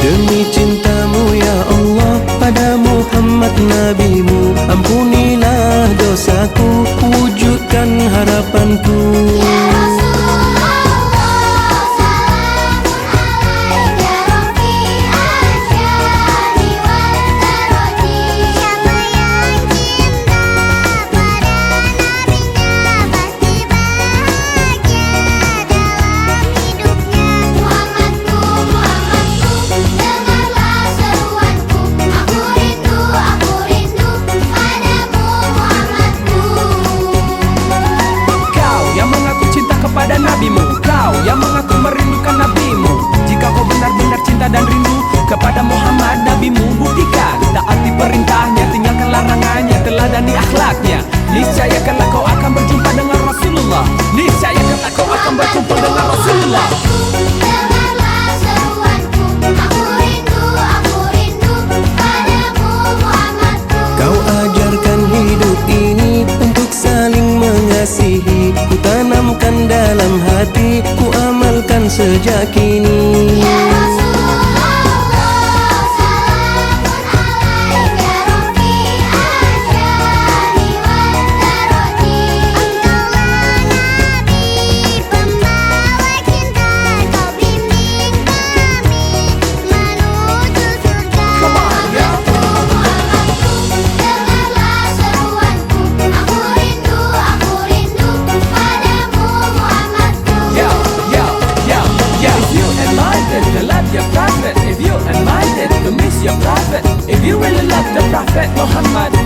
Demi cintamu ya Allah pada Muhammad Nabi a sejak kini prophet Muhammad